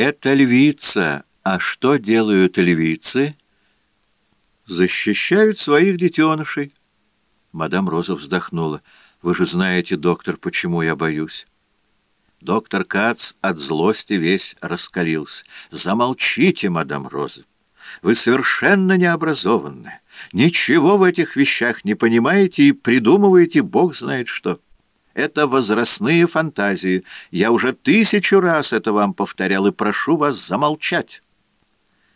«Это львица. А что делают львицы?» «Защищают своих детенышей». Мадам Роза вздохнула. «Вы же знаете, доктор, почему я боюсь». Доктор Кац от злости весь раскалился. «Замолчите, мадам Роза! Вы совершенно необразованны. Ничего в этих вещах не понимаете и придумываете бог знает что. Это возрастные фантазии. Я уже тысячу раз это вам повторял и прошу вас замолчать».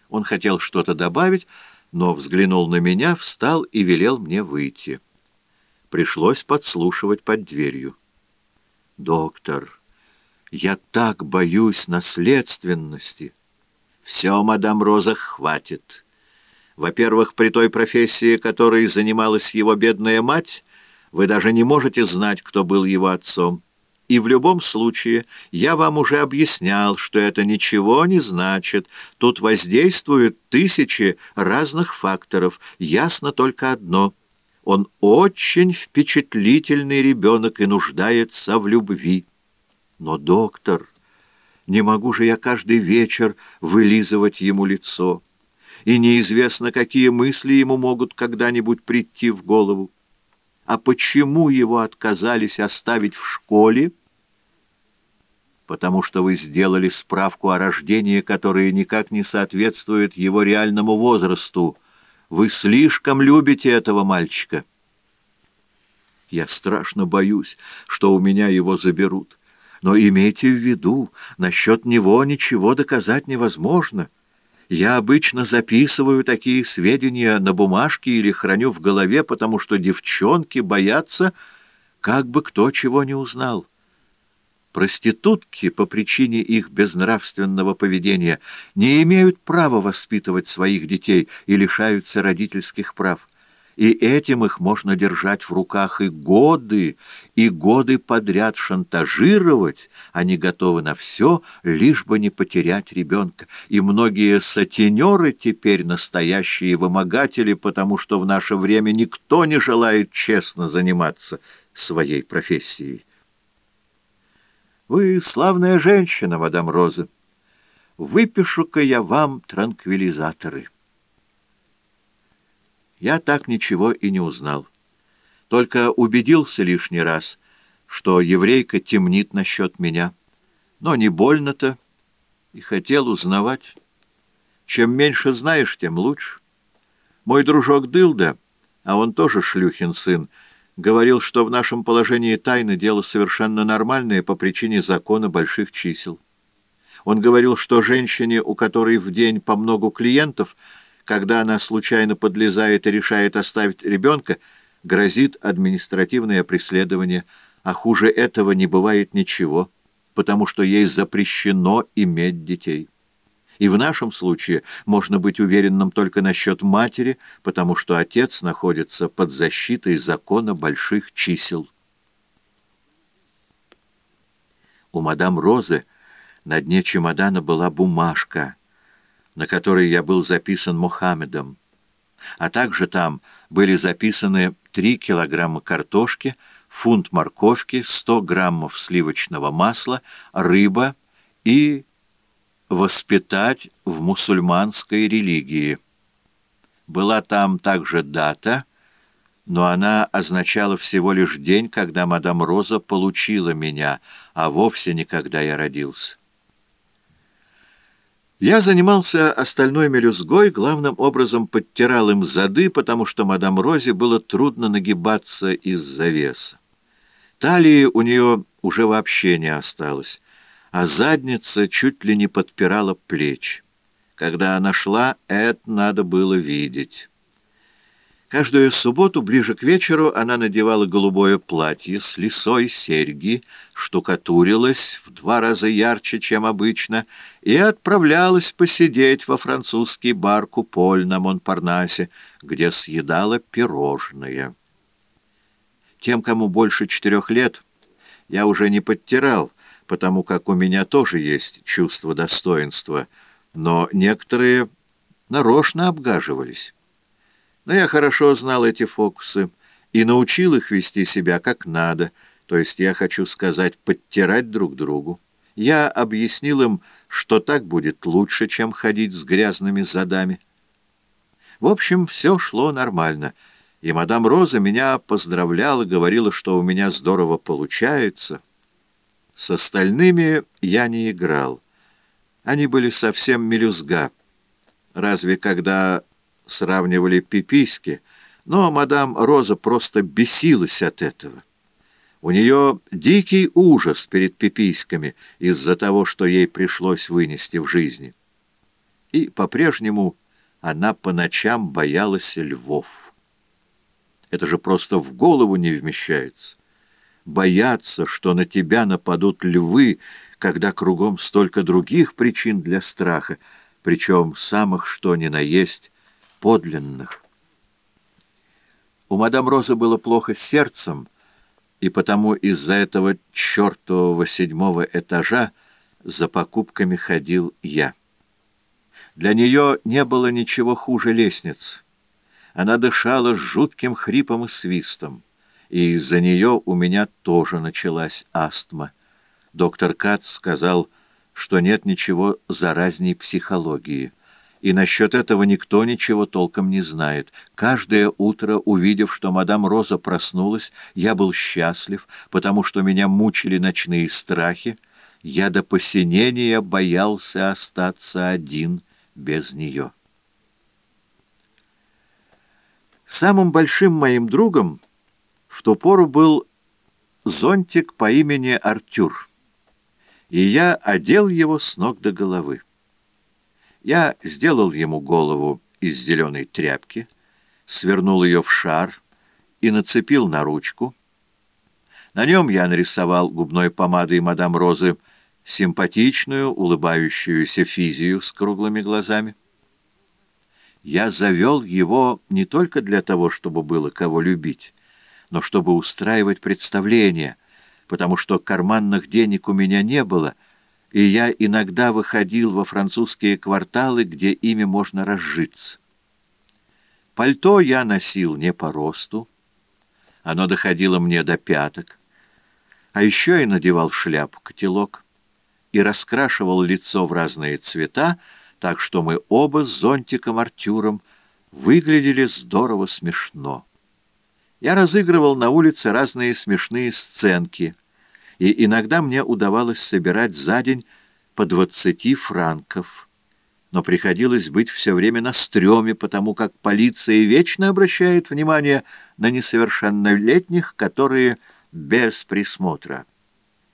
Он хотел что-то добавить, но взглянул на меня, встал и велел мне выйти. Пришлось подслушивать под дверью. «Доктор...» Я так боюсь наследственности. Все, мадам Роза, хватит. Во-первых, при той профессии, которой занималась его бедная мать, вы даже не можете знать, кто был его отцом. И в любом случае, я вам уже объяснял, что это ничего не значит. Тут воздействуют тысячи разных факторов. Ясно только одно. Он очень впечатлительный ребенок и нуждается в любви. Но, доктор, не могу же я каждый вечер вылизывать ему лицо, и неизвестно, какие мысли ему могут когда-нибудь прийти в голову. А почему его отказались оставить в школе? Потому что вы сделали справку о рождении, которая никак не соответствует его реальному возрасту. Вы слишком любите этого мальчика. Я страшно боюсь, что у меня его заберут. Но имейте в виду, насчет него ничего доказать невозможно. Я обычно записываю такие сведения на бумажке или храню в голове, потому что девчонки боятся, как бы кто чего не узнал. Проститутки по причине их безнравственного поведения не имеют права воспитывать своих детей и лишаются родительских прав и этим их можно держать в руках и годы, и годы подряд шантажировать, они готовы на все, лишь бы не потерять ребенка. И многие сатенеры теперь настоящие вымогатели, потому что в наше время никто не желает честно заниматься своей профессией. Вы славная женщина, мадам Роза. Выпишу-ка я вам транквилизаторы. Я так ничего и не узнал. Только убедился лишний раз, что еврейка темнит насчет меня. Но не больно-то, и хотел узнавать. Чем меньше знаешь, тем лучше. Мой дружок Дылда, а он тоже шлюхин сын, говорил, что в нашем положении тайны дело совершенно нормальное по причине закона больших чисел. Он говорил, что женщине, у которой в день по много клиентов, когда она случайно подлезает и решает оставить ребенка, грозит административное преследование, а хуже этого не бывает ничего, потому что ей запрещено иметь детей. И в нашем случае можно быть уверенным только насчет матери, потому что отец находится под защитой закона больших чисел. У мадам Розы на дне чемодана была бумажка — на которой я был записан Мухаммедом. А также там были записаны 3 килограмма картошки, фунт морковки, 100 граммов сливочного масла, рыба и воспитать в мусульманской религии. Была там также дата, но она означала всего лишь день, когда мадам Роза получила меня, а вовсе не когда я родился. Я занимался остальной мелюзгой, главным образом подтирал им зады, потому что мадам Розе было трудно нагибаться из-за веса. Талии у нее уже вообще не осталось, а задница чуть ли не подпирала плечи. Когда она шла, это надо было видеть. Каждую субботу ближе к вечеру она надевала голубое платье с лисой серьги, штукатурилась в два раза ярче, чем обычно, и отправлялась посидеть во французский бар «Куполь» на Монпарнасе, где съедала пирожные. Тем, кому больше четырех лет, я уже не подтирал, потому как у меня тоже есть чувство достоинства, но некоторые нарочно обгаживались. Но я хорошо знал эти фокусы и научил их вести себя как надо, то есть я хочу сказать, подтирать друг другу. Я объяснил им, что так будет лучше, чем ходить с грязными задами. В общем, все шло нормально, и мадам Роза меня поздравляла, говорила, что у меня здорово получается. С остальными я не играл. Они были совсем мелюзга. Разве когда сравнивали пиписьки, но мадам Роза просто бесилась от этого. У нее дикий ужас перед пиписьками из-за того, что ей пришлось вынести в жизни. И по-прежнему она по ночам боялась львов. Это же просто в голову не вмещается. Бояться, что на тебя нападут львы, когда кругом столько других причин для страха, причем самых что ни на есть подлинных. У мадам Розы было плохо с сердцем, и потому из-за этого чертового седьмого этажа за покупками ходил я. Для нее не было ничего хуже лестниц. Она дышала с жутким хрипом и свистом, и из-за нее у меня тоже началась астма. Доктор Кац сказал, что нет ничего заразней психологии — и насчет этого никто ничего толком не знает. Каждое утро, увидев, что мадам Роза проснулась, я был счастлив, потому что меня мучили ночные страхи. Я до посинения боялся остаться один без нее. Самым большим моим другом в ту пору был зонтик по имени Артюр, и я одел его с ног до головы. Я сделал ему голову из зеленой тряпки, свернул ее в шар и нацепил на ручку. На нем я нарисовал губной помадой мадам Розы симпатичную, улыбающуюся физию с круглыми глазами. Я завел его не только для того, чтобы было кого любить, но чтобы устраивать представления, потому что карманных денег у меня не было — и я иногда выходил во французские кварталы, где ими можно разжиться. Пальто я носил не по росту, оно доходило мне до пяток, а еще я надевал шляпу-котелок и раскрашивал лицо в разные цвета, так что мы оба с зонтиком Артюром выглядели здорово смешно. Я разыгрывал на улице разные смешные сценки — и иногда мне удавалось собирать за день по двадцати франков. Но приходилось быть все время на стреме, потому как полиция вечно обращает внимание на несовершеннолетних, которые без присмотра.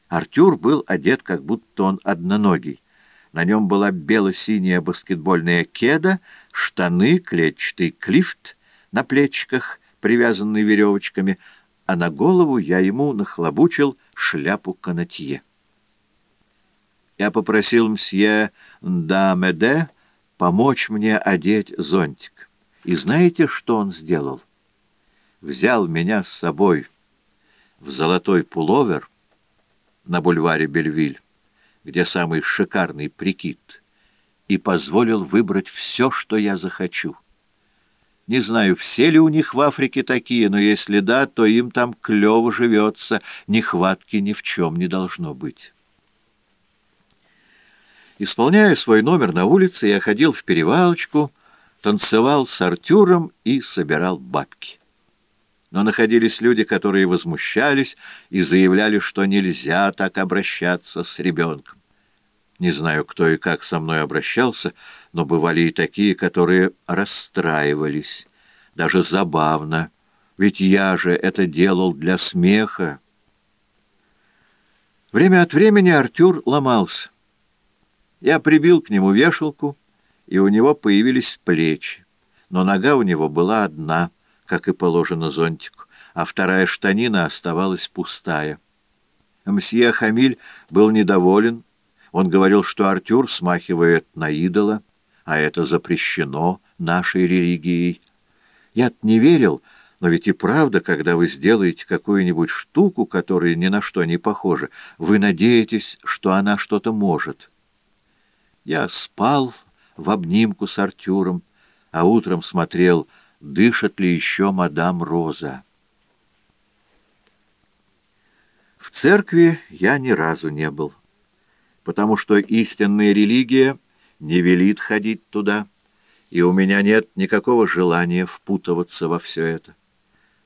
Артюр был одет, как будто он одноногий. На нем была бело-синяя баскетбольная кеда, штаны, клетчатый клифт на плечиках, привязанный веревочками, а на голову я ему нахлобучил шляпу канатье. Я попросил мсье Дамеде помочь мне одеть зонтик. И знаете, что он сделал? Взял меня с собой в золотой пуловер на бульваре Бельвиль, где самый шикарный прикид, и позволил выбрать все, что я захочу. Не знаю, все ли у них в Африке такие, но если да, то им там клево живется, нехватки ни в чем не должно быть. Исполняя свой номер на улице, я ходил в перевалочку, танцевал с Артюром и собирал бабки. Но находились люди, которые возмущались и заявляли, что нельзя так обращаться с ребенком. Не знаю, кто и как со мной обращался, но бывали и такие, которые расстраивались. Даже забавно, ведь я же это делал для смеха. Время от времени Артюр ломался. Я прибил к нему вешалку, и у него появились плечи. Но нога у него была одна, как и положено зонтику, а вторая штанина оставалась пустая. Мсье Хамиль был недоволен, он говорил, что Артюр смахивает на идола, а это запрещено нашей религией. я не верил, но ведь и правда, когда вы сделаете какую-нибудь штуку, которая ни на что не похожа, вы надеетесь, что она что-то может. Я спал в обнимку с Артюром, а утром смотрел, дышит ли еще мадам Роза. В церкви я ни разу не был. Потому что истинная религия не велит ходить туда, и у меня нет никакого желания впутываться во все это.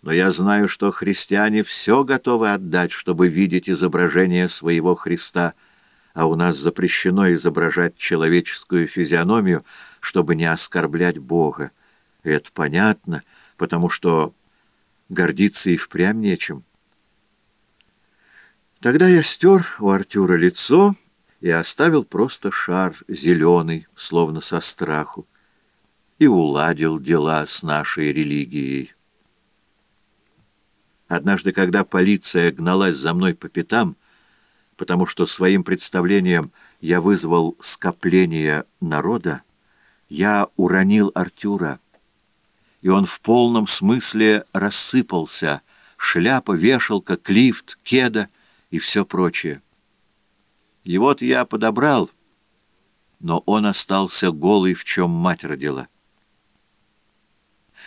Но я знаю, что христиане все готовы отдать, чтобы видеть изображение своего Христа, а у нас запрещено изображать человеческую физиономию, чтобы не оскорблять Бога. И это понятно, потому что гордиться и впрямь нечем. Тогда я стер у Артюра лицо и оставил просто шар зеленый, словно со страху, и уладил дела с нашей религией. Однажды, когда полиция гналась за мной по пятам, потому что своим представлением я вызвал скопление народа, я уронил Артюра, и он в полном смысле рассыпался, шляпа, вешалка, клифт, кеда — и все прочее. И вот я подобрал, но он остался голый, в чем мать родила.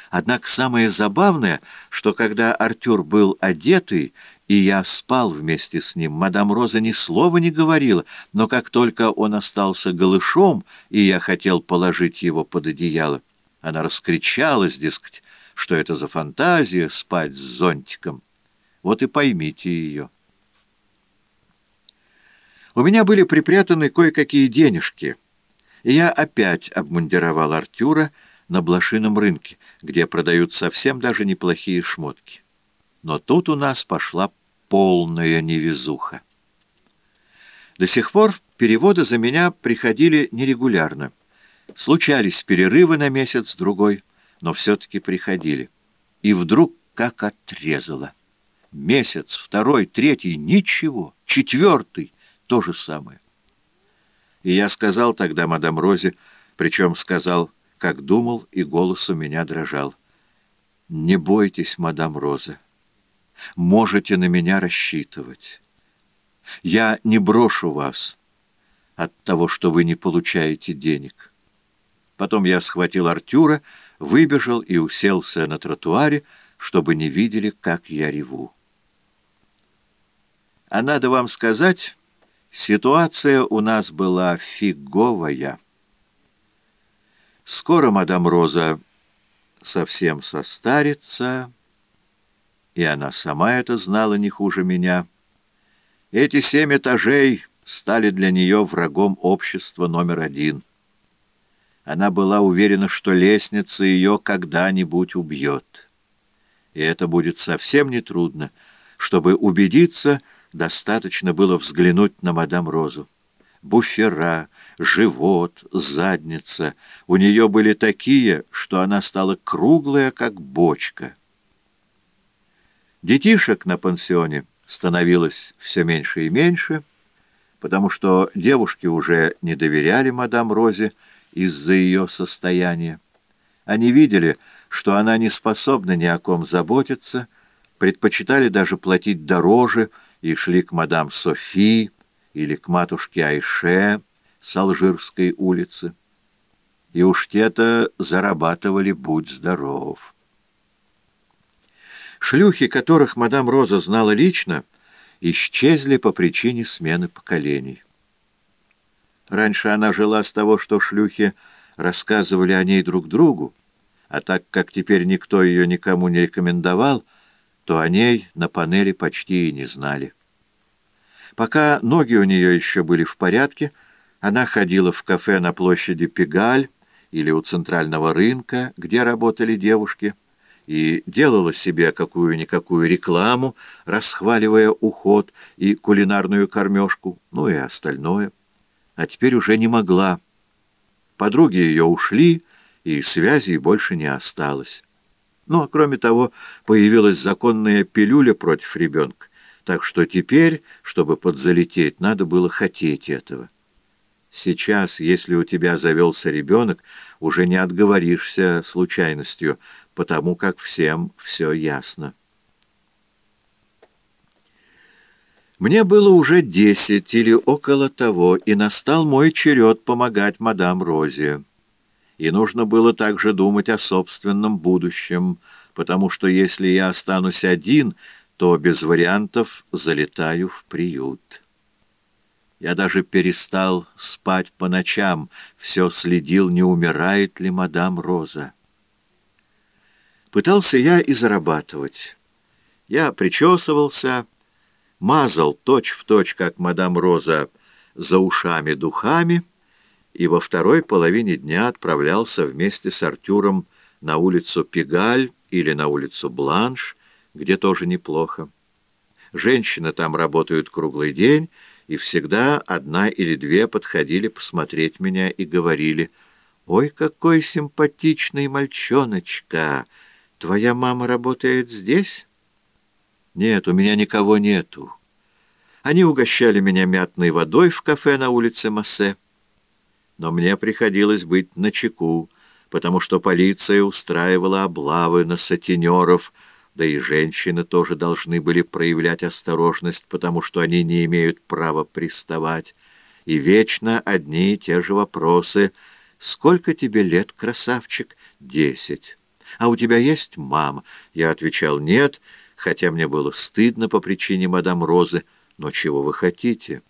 Однако самое забавное, что когда Артюр был одетый, и я спал вместе с ним, мадам Роза ни слова не говорила, но как только он остался голышом, и я хотел положить его под одеяло, она раскричалась, дескать, что это за фантазия спать с зонтиком. Вот и поймите ее. У меня были припрятаны кое-какие денежки, и я опять обмундировал Артюра на блошином рынке, где продают совсем даже неплохие шмотки. Но тут у нас пошла полная невезуха. До сих пор переводы за меня приходили нерегулярно. Случались перерывы на месяц-другой, но все-таки приходили. И вдруг как отрезало. Месяц, второй, третий — ничего. Четвертый то же самое. И я сказал тогда мадам Розе, причем сказал, как думал, и голос у меня дрожал. «Не бойтесь, мадам Роза. Можете на меня рассчитывать. Я не брошу вас от того, что вы не получаете денег». Потом я схватил Артюра, выбежал и уселся на тротуаре, чтобы не видели, как я реву. А надо вам сказать... Ситуация у нас была фиговая. Скоро мадам Роза совсем состарится, и она сама это знала не хуже меня. Эти семь этажей стали для нее врагом общества номер один. Она была уверена, что лестница ее когда-нибудь убьет. И это будет совсем нетрудно, чтобы убедиться, Достаточно было взглянуть на мадам Розу. Буфера, живот, задница у нее были такие, что она стала круглая, как бочка. Детишек на пансионе становилось все меньше и меньше, потому что девушки уже не доверяли мадам Розе из-за ее состояния. Они видели, что она не способна ни о ком заботиться, предпочитали даже платить дороже, и шли к мадам Софи или к матушке Айше с Алжирской улицы. И уж те-то зарабатывали «Будь здоров». Шлюхи, которых мадам Роза знала лично, исчезли по причине смены поколений. Раньше она жила с того, что шлюхи рассказывали о ней друг другу, а так как теперь никто ее никому не рекомендовал, то о ней на панели почти и не знали. Пока ноги у нее еще были в порядке, она ходила в кафе на площади Пегаль или у центрального рынка, где работали девушки, и делала себе какую-никакую рекламу, расхваливая уход и кулинарную кормежку, ну и остальное. А теперь уже не могла. Подруги ее ушли, и связей больше не осталось. Ну, а кроме того, появилась законная пилюля против ребенка, так что теперь, чтобы подзалететь, надо было хотеть этого. Сейчас, если у тебя завелся ребенок, уже не отговоришься случайностью, потому как всем все ясно. Мне было уже десять или около того, и настал мой черед помогать мадам Розе и нужно было также думать о собственном будущем, потому что если я останусь один, то без вариантов залетаю в приют. Я даже перестал спать по ночам, все следил, не умирает ли мадам Роза. Пытался я и зарабатывать. Я причесывался, мазал точь-в-точь, точь, как мадам Роза, за ушами духами, и во второй половине дня отправлялся вместе с Артюром на улицу Пигаль или на улицу Бланш, где тоже неплохо. Женщины там работают круглый день, и всегда одна или две подходили посмотреть меня и говорили, «Ой, какой симпатичный мальчоночка! Твоя мама работает здесь?» «Нет, у меня никого нету». Они угощали меня мятной водой в кафе на улице Массе. Но мне приходилось быть начеку, потому что полиция устраивала облавы на сатинеров, да и женщины тоже должны были проявлять осторожность, потому что они не имеют права приставать. И вечно одни и те же вопросы. «Сколько тебе лет, красавчик?» «Десять». «А у тебя есть мама?» Я отвечал «нет», хотя мне было стыдно по причине мадам Розы. «Но чего вы хотите?»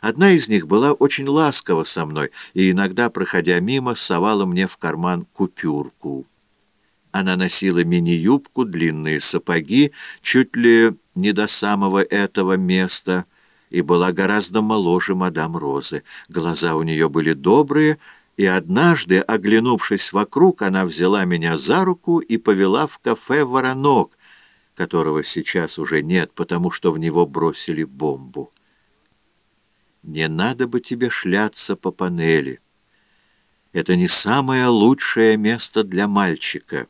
Одна из них была очень ласкова со мной и иногда, проходя мимо, совала мне в карман купюрку. Она носила мини-юбку, длинные сапоги, чуть ли не до самого этого места, и была гораздо моложе мадам Розы. Глаза у нее были добрые, и однажды, оглянувшись вокруг, она взяла меня за руку и повела в кафе «Воронок», которого сейчас уже нет, потому что в него бросили бомбу. Не надо бы тебе шляться по панели. Это не самое лучшее место для мальчика.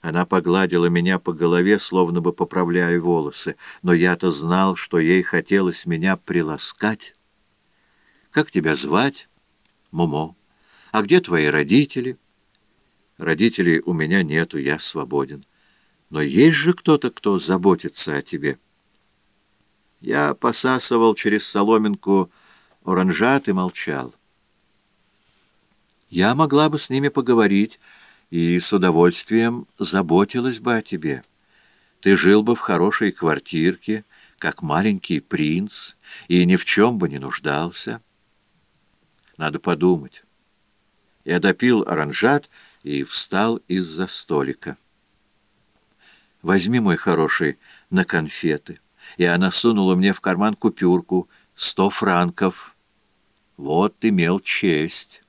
Она погладила меня по голове, словно бы поправляя волосы, но я-то знал, что ей хотелось меня приласкать. «Как тебя звать?» «Момо. А где твои родители?» «Родителей у меня нету, я свободен. Но есть же кто-то, кто заботится о тебе». Я посасывал через соломинку оранжат и молчал. Я могла бы с ними поговорить и с удовольствием заботилась бы о тебе. Ты жил бы в хорошей квартирке, как маленький принц, и ни в чем бы не нуждался. Надо подумать. Я допил оранжат и встал из-за столика. Возьми, мой хороший, на конфеты и она сунула мне в карман купюрку — сто франков. Вот имел честь.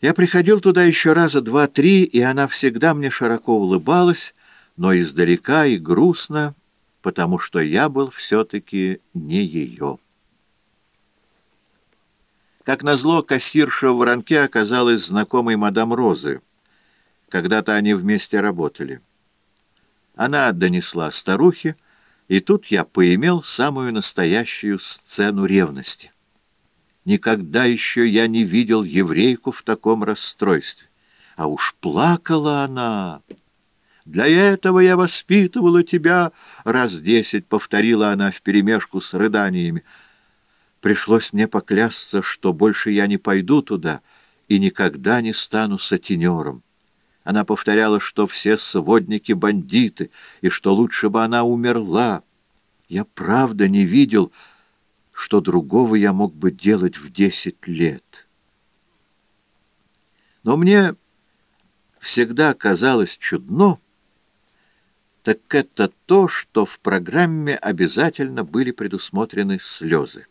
Я приходил туда еще раза два-три, и она всегда мне широко улыбалась, но издалека и грустно, потому что я был все-таки не ее. Как назло, кассирша в воронке оказалась знакомой мадам Розы. Когда-то они вместе работали. Она донесла старухе, и тут я поимел самую настоящую сцену ревности. Никогда еще я не видел еврейку в таком расстройстве. А уж плакала она. «Для этого я воспитывала тебя», — раз десять повторила она вперемешку с рыданиями. Пришлось мне поклясться, что больше я не пойду туда и никогда не стану сатинером. Она повторяла, что все сводники — бандиты, и что лучше бы она умерла. Я правда не видел, что другого я мог бы делать в десять лет. Но мне всегда казалось чудно, так это то, что в программе обязательно были предусмотрены слезы.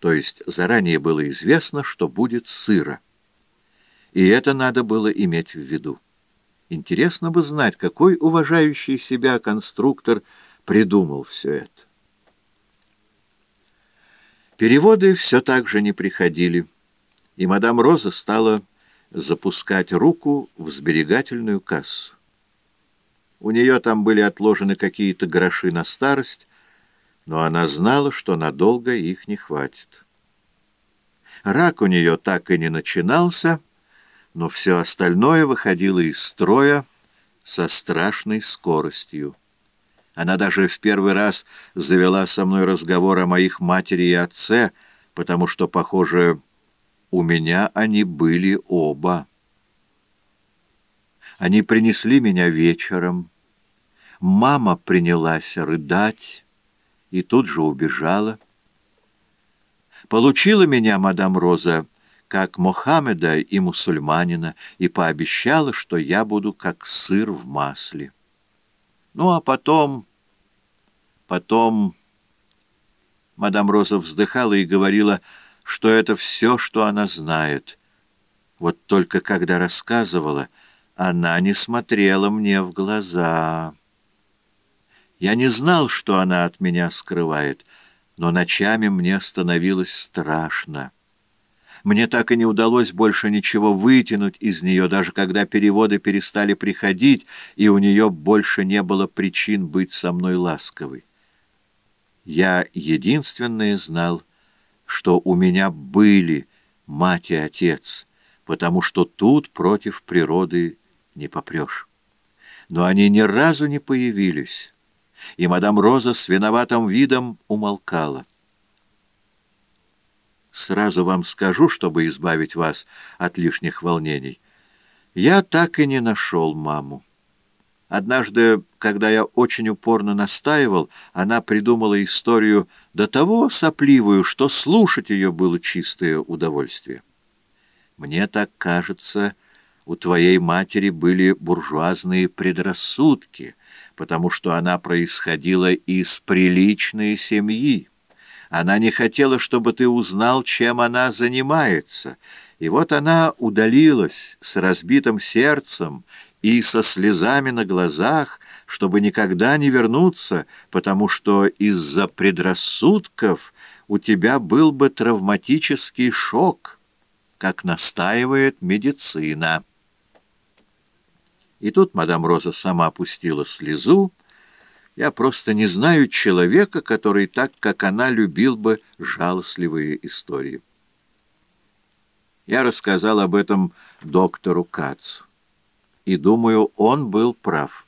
То есть заранее было известно, что будет сыро. И это надо было иметь в виду. Интересно бы знать, какой уважающий себя конструктор придумал все это. Переводы все так же не приходили, и мадам Роза стала запускать руку в сберегательную кассу. У нее там были отложены какие-то гроши на старость, но она знала, что надолго их не хватит. Рак у нее так и не начинался, но все остальное выходило из строя со страшной скоростью. Она даже в первый раз завела со мной разговор о моих матери и отце, потому что, похоже, у меня они были оба. Они принесли меня вечером. Мама принялась рыдать, и тут же убежала. Получила меня мадам Роза как Мохаммеда и мусульманина и пообещала, что я буду как сыр в масле. Ну, а потом... Потом... Мадам Роза вздыхала и говорила, что это все, что она знает. Вот только когда рассказывала, она не смотрела мне в глаза. Я не знал, что она от меня скрывает, но ночами мне становилось страшно. Мне так и не удалось больше ничего вытянуть из нее, даже когда переводы перестали приходить, и у нее больше не было причин быть со мной ласковой. Я единственное знал, что у меня были мать и отец, потому что тут против природы не попрешь. Но они ни разу не появились, и мадам Роза с виноватым видом умолкала. Сразу вам скажу, чтобы избавить вас от лишних волнений. Я так и не нашел маму. Однажды, когда я очень упорно настаивал, она придумала историю до того сопливую, что слушать ее было чистое удовольствие. Мне так кажется, у твоей матери были буржуазные предрассудки, потому что она происходила из приличной семьи. Она не хотела, чтобы ты узнал, чем она занимается, и вот она удалилась с разбитым сердцем и со слезами на глазах, чтобы никогда не вернуться, потому что из-за предрассудков у тебя был бы травматический шок, как настаивает медицина. И тут мадам Роза сама опустила слезу. Я просто не знаю человека, который так, как она, любил бы жалостливые истории. Я рассказал об этом доктору Кацу и, думаю, он был прав.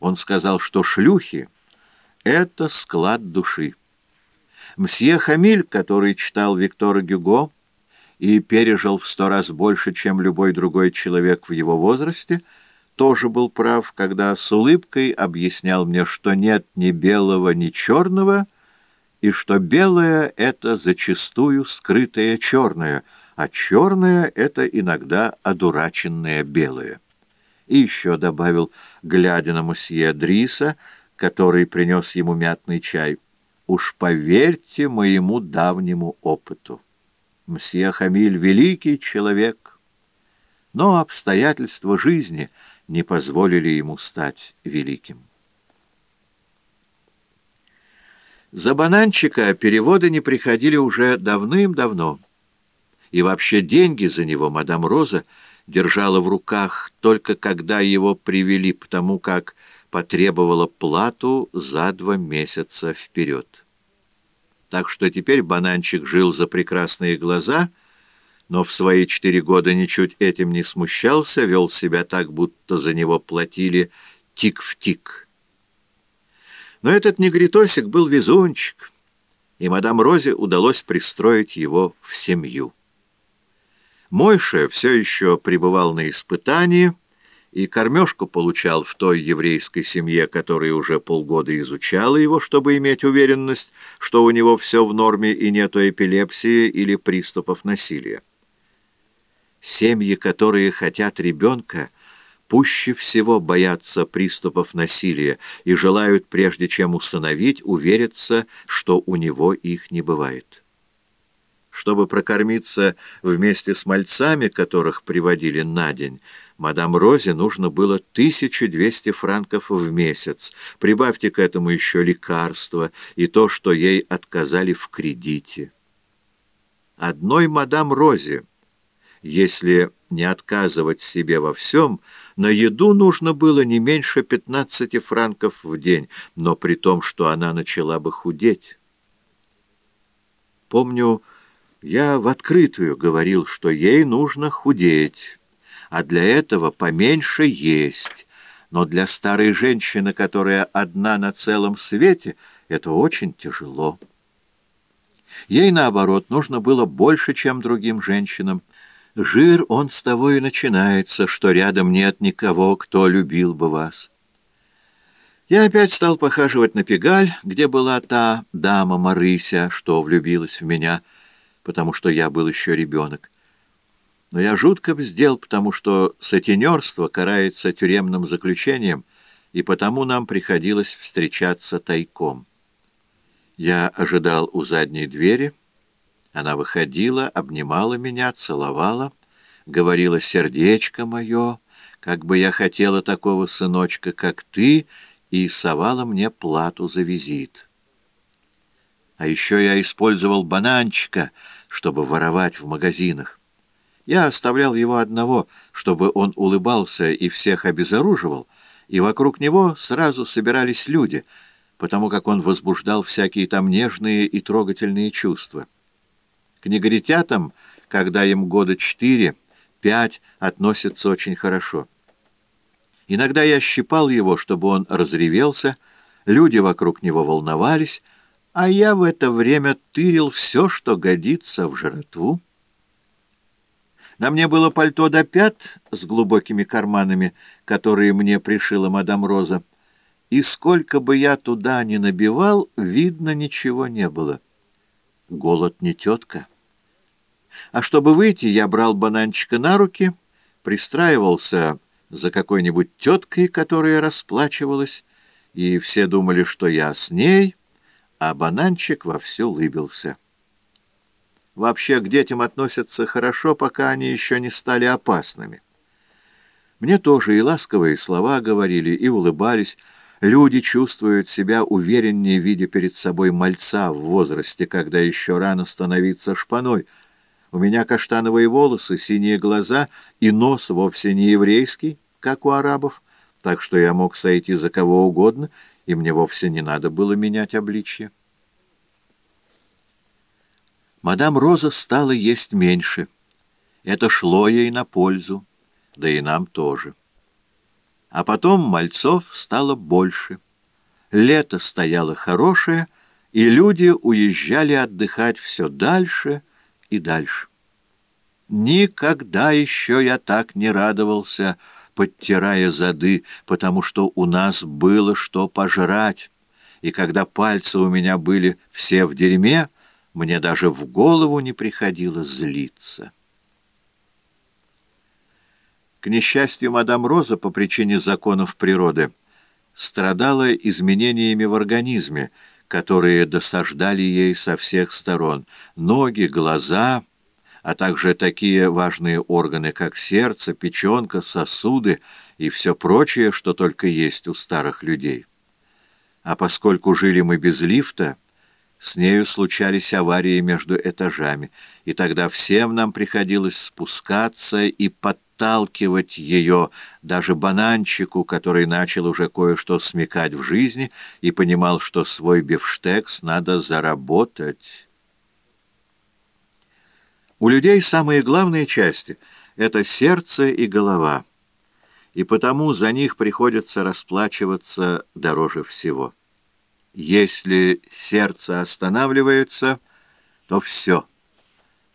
Он сказал, что шлюхи — это склад души. Мсье Хамиль, который читал Виктора Гюго и пережил в сто раз больше, чем любой другой человек в его возрасте, тоже был прав, когда с улыбкой объяснял мне, что нет ни белого, ни черного, и что белое — это зачастую скрытое черное, а черное — это иногда одураченное белое и еще добавил, глядя на мусье Дриса, который принес ему мятный чай, «Уж поверьте моему давнему опыту. Мсье Хамиль — великий человек, но обстоятельства жизни не позволили ему стать великим». За бананчика переводы не приходили уже давным-давно, и вообще деньги за него мадам Роза держала в руках только когда его привели, потому как потребовала плату за два месяца вперед. Так что теперь бананчик жил за прекрасные глаза, но в свои четыре года ничуть этим не смущался, вел себя так, будто за него платили тик в тик. Но этот негритосик был везунчик, и мадам Розе удалось пристроить его в семью. Мойша все еще пребывал на испытании, и кормежку получал в той еврейской семье, которая уже полгода изучала его, чтобы иметь уверенность, что у него все в норме и нету эпилепсии или приступов насилия. Семьи, которые хотят ребенка, пуще всего боятся приступов насилия и желают, прежде чем усыновить, увериться, что у него их не бывает. Чтобы прокормиться вместе с мальцами, которых приводили на день, мадам Розе нужно было 1200 франков в месяц. Прибавьте к этому еще лекарства и то, что ей отказали в кредите. Одной мадам Розе, если не отказывать себе во всем, на еду нужно было не меньше 15 франков в день, но при том, что она начала бы худеть. Помню, я в открытую говорил, что ей нужно худеть, а для этого поменьше есть. Но для старой женщины, которая одна на целом свете, это очень тяжело. Ей, наоборот, нужно было больше, чем другим женщинам. Жир, он с того и начинается, что рядом нет никого, кто любил бы вас. Я опять стал похаживать на Пегаль, где была та дама Марыся, что влюбилась в меня, потому что я был еще ребенок. Но я жутко бздел, потому что сатенерство карается тюремным заключением, и потому нам приходилось встречаться тайком. Я ожидал у задней двери. Она выходила, обнимала меня, целовала, говорила «сердечко мое», как бы я хотела такого сыночка, как ты, и совала мне плату за визит. А еще я использовал бананчика, чтобы воровать в магазинах. Я оставлял его одного, чтобы он улыбался и всех обезоруживал, и вокруг него сразу собирались люди, потому как он возбуждал всякие там нежные и трогательные чувства. К негритятам, когда им года четыре, пять, относятся очень хорошо. Иногда я щипал его, чтобы он разревелся, люди вокруг него волновались, а я в это время тырил все, что годится в жратву. На мне было пальто до пят с глубокими карманами, которые мне пришила мадам Роза, и сколько бы я туда ни набивал, видно, ничего не было. Голод не тетка. А чтобы выйти, я брал бананчика на руки, пристраивался за какой-нибудь теткой, которая расплачивалась, и все думали, что я с ней, а бананчик вовсю улыбился вообще к детям относятся хорошо, пока они еще не стали опасными. Мне тоже и ласковые слова говорили, и улыбались. Люди чувствуют себя увереннее, видя перед собой мальца в возрасте, когда еще рано становиться шпаной. У меня каштановые волосы, синие глаза и нос вовсе не еврейский, как у арабов, так что я мог сойти за кого угодно, и мне вовсе не надо было менять обличье. Мадам Роза стала есть меньше. Это шло ей на пользу, да и нам тоже. А потом мальцов стало больше. Лето стояло хорошее, и люди уезжали отдыхать все дальше и дальше. Никогда еще я так не радовался, подтирая зады, потому что у нас было что пожрать, и когда пальцы у меня были все в дерьме, мне даже в голову не приходило злиться. К несчастью, мадам Роза по причине законов природы страдала изменениями в организме, которые досаждали ей со всех сторон. Ноги, глаза, а также такие важные органы, как сердце, печенка, сосуды и все прочее, что только есть у старых людей. А поскольку жили мы без лифта, с нею случались аварии между этажами, и тогда всем нам приходилось спускаться и подталкивать ее, даже бананчику, который начал уже кое-что смекать в жизни и понимал, что свой бифштекс надо заработать. У людей самые главные части — это сердце и голова, и потому за них приходится расплачиваться дороже всего. Если сердце останавливается, то все.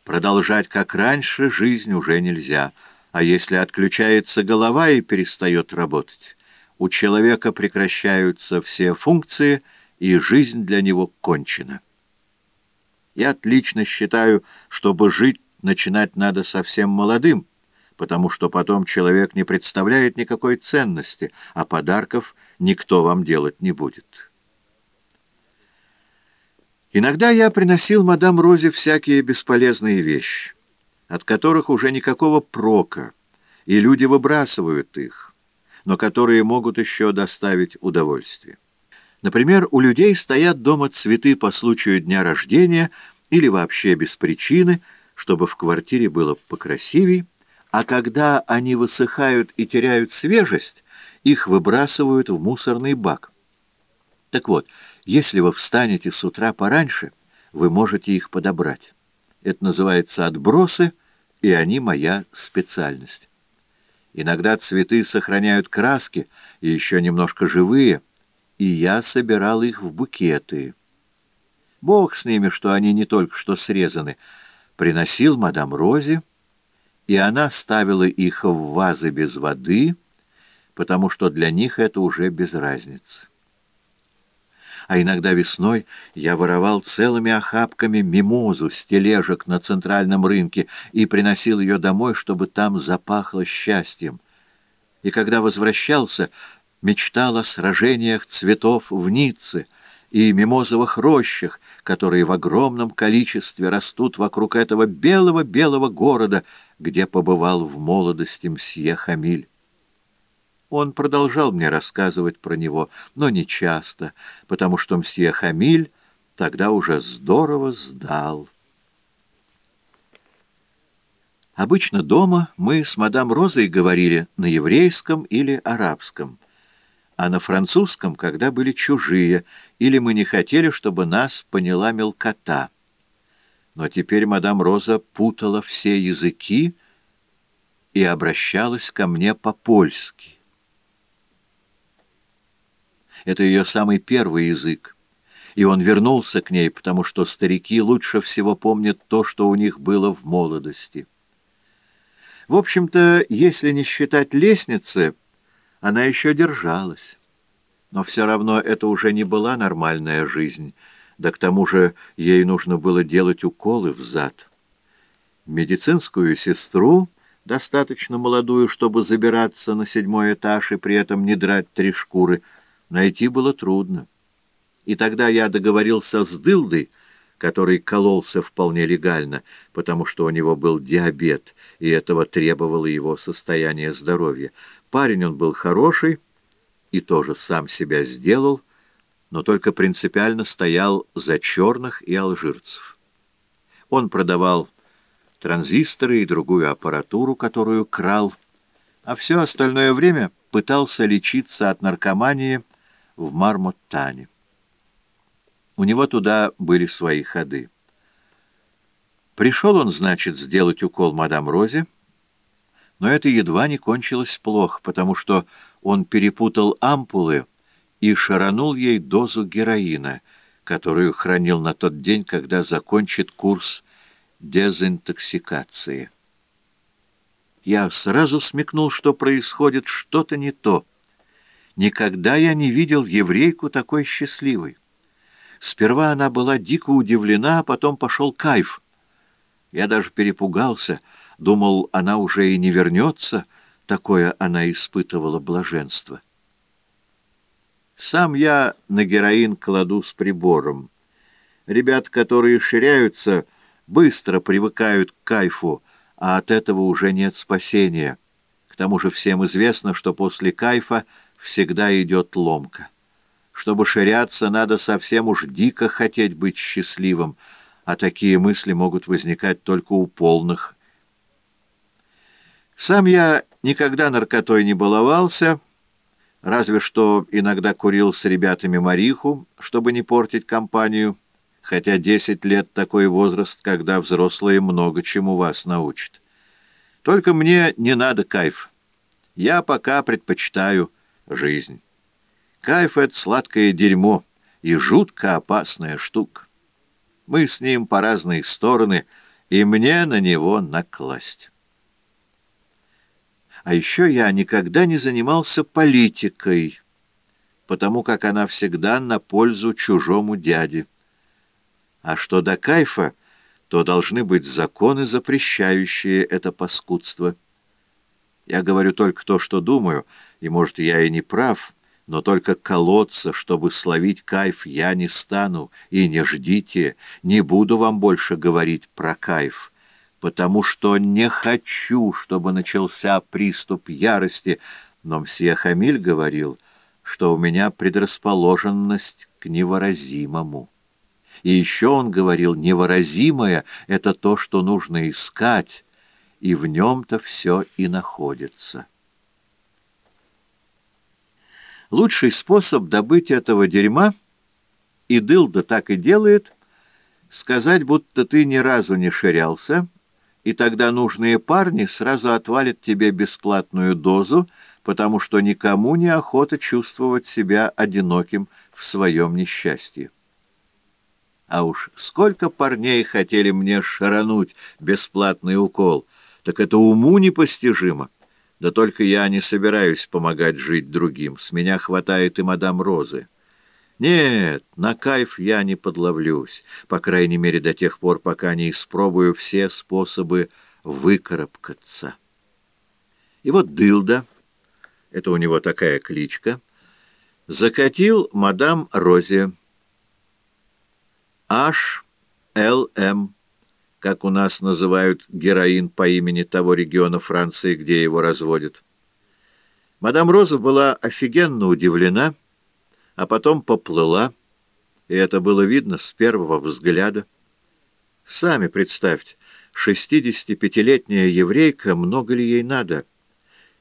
Продолжать как раньше жизнь уже нельзя, а если отключается голова и перестает работать, у человека прекращаются все функции, и жизнь для него кончена. Я отлично считаю, чтобы жить начинать надо совсем молодым, потому что потом человек не представляет никакой ценности, а подарков никто вам делать не будет». Иногда я приносил мадам Розе всякие бесполезные вещи, от которых уже никакого прока, и люди выбрасывают их, но которые могут еще доставить удовольствие. Например, у людей стоят дома цветы по случаю дня рождения или вообще без причины, чтобы в квартире было покрасивей, а когда они высыхают и теряют свежесть, их выбрасывают в мусорный бак. Так вот, если вы встанете с утра пораньше, вы можете их подобрать. Это называется отбросы, и они моя специальность. Иногда цветы сохраняют краски и еще немножко живые, и я собирал их в букеты. Бог с ними, что они не только что срезаны. Приносил мадам Розе, и она ставила их в вазы без воды, потому что для них это уже без разницы. А иногда весной я воровал целыми охапками мимозу с тележек на центральном рынке и приносил ее домой, чтобы там запахло счастьем. И когда возвращался, мечтал о сражениях цветов в Ницце и мимозовых рощах, которые в огромном количестве растут вокруг этого белого-белого города, где побывал в молодости мсье Хамиль. Он продолжал мне рассказывать про него, но не часто, потому что мсье Хамиль тогда уже здорово сдал. Обычно дома мы с мадам Розой говорили на еврейском или арабском, а на французском, когда были чужие, или мы не хотели, чтобы нас поняла мелкота. Но теперь мадам Роза путала все языки и обращалась ко мне по-польски. Это ее самый первый язык. И он вернулся к ней, потому что старики лучше всего помнят то, что у них было в молодости. В общем-то, если не считать лестницы, она еще держалась. Но все равно это уже не была нормальная жизнь, да к тому же ей нужно было делать уколы в зад. Медицинскую сестру, достаточно молодую, чтобы забираться на седьмой этаж и при этом не драть три шкуры, — найти было трудно. И тогда я договорился с Дылдой, который кололся вполне легально, потому что у него был диабет, и этого требовало его состояние здоровья. Парень он был хороший и тоже сам себя сделал, но только принципиально стоял за черных и алжирцев. Он продавал транзисторы и другую аппаратуру, которую крал, а все остальное время пытался лечиться от наркомании в Мармоттане. У него туда были свои ходы. Пришел он, значит, сделать укол мадам Розе, но это едва не кончилось плохо, потому что он перепутал ампулы и шаранул ей дозу героина, которую хранил на тот день, когда закончит курс дезинтоксикации. Я сразу смекнул, что происходит что-то не то — Никогда я не видел еврейку такой счастливой. Сперва она была дико удивлена, а потом пошел кайф. Я даже перепугался, думал, она уже и не вернется, такое она испытывала блаженство. Сам я на героин кладу с прибором. Ребят, которые ширяются, быстро привыкают к кайфу, а от этого уже нет спасения. К тому же всем известно, что после кайфа всегда идет ломка. Чтобы ширяться, надо совсем уж дико хотеть быть счастливым, а такие мысли могут возникать только у полных. Сам я никогда наркотой не баловался, разве что иногда курил с ребятами мариху, чтобы не портить компанию, хотя десять лет такой возраст, когда взрослые много чему вас научат. Только мне не надо кайф. Я пока предпочитаю жизнь. Кайф — это сладкое дерьмо и жутко опасная штука. Мы с ним по разные стороны, и мне на него накласть. А еще я никогда не занимался политикой, потому как она всегда на пользу чужому дяде. А что до кайфа, то должны быть законы, запрещающие это паскудство. Я говорю только то, что думаю, и, может, я и не прав, но только колоться, чтобы словить кайф, я не стану, и не ждите, не буду вам больше говорить про кайф, потому что не хочу, чтобы начался приступ ярости, но мсье Хамиль говорил, что у меня предрасположенность к невыразимому. И еще он говорил, невыразимое — это то, что нужно искать, и в нем-то все и находится. Лучший способ добыть этого дерьма, и Дылда так и делает, сказать, будто ты ни разу не ширялся, и тогда нужные парни сразу отвалят тебе бесплатную дозу, потому что никому не охота чувствовать себя одиноким в своем несчастье. А уж сколько парней хотели мне шарануть бесплатный укол — так это уму непостижимо. Да только я не собираюсь помогать жить другим. С меня хватает и мадам Розы. Нет, на кайф я не подловлюсь, по крайней мере до тех пор, пока не испробую все способы выкарабкаться. И вот Дылда, это у него такая кличка, закатил мадам Розе. H.L.M., как у нас называют героин по имени того региона Франции, где его разводят. Мадам Роза была офигенно удивлена, а потом поплыла, и это было видно с первого взгляда. Сами представьте, шестидесятипятилетняя еврейка, много ли ей надо?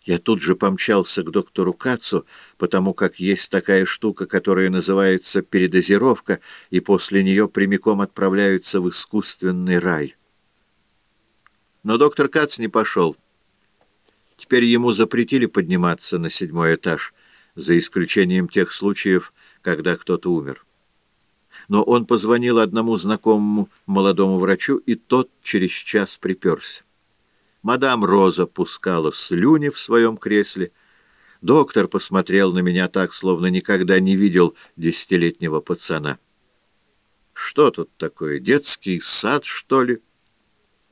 Я тут же помчался к доктору Кацу, потому как есть такая штука, которая называется передозировка, и после нее прямиком отправляются в искусственный рай. Но доктор Кац не пошел. Теперь ему запретили подниматься на седьмой этаж, за исключением тех случаев, когда кто-то умер. Но он позвонил одному знакомому молодому врачу, и тот через час приперся. Мадам Роза пускала слюни в своем кресле. Доктор посмотрел на меня так, словно никогда не видел десятилетнего пацана. «Что тут такое, детский сад, что ли?»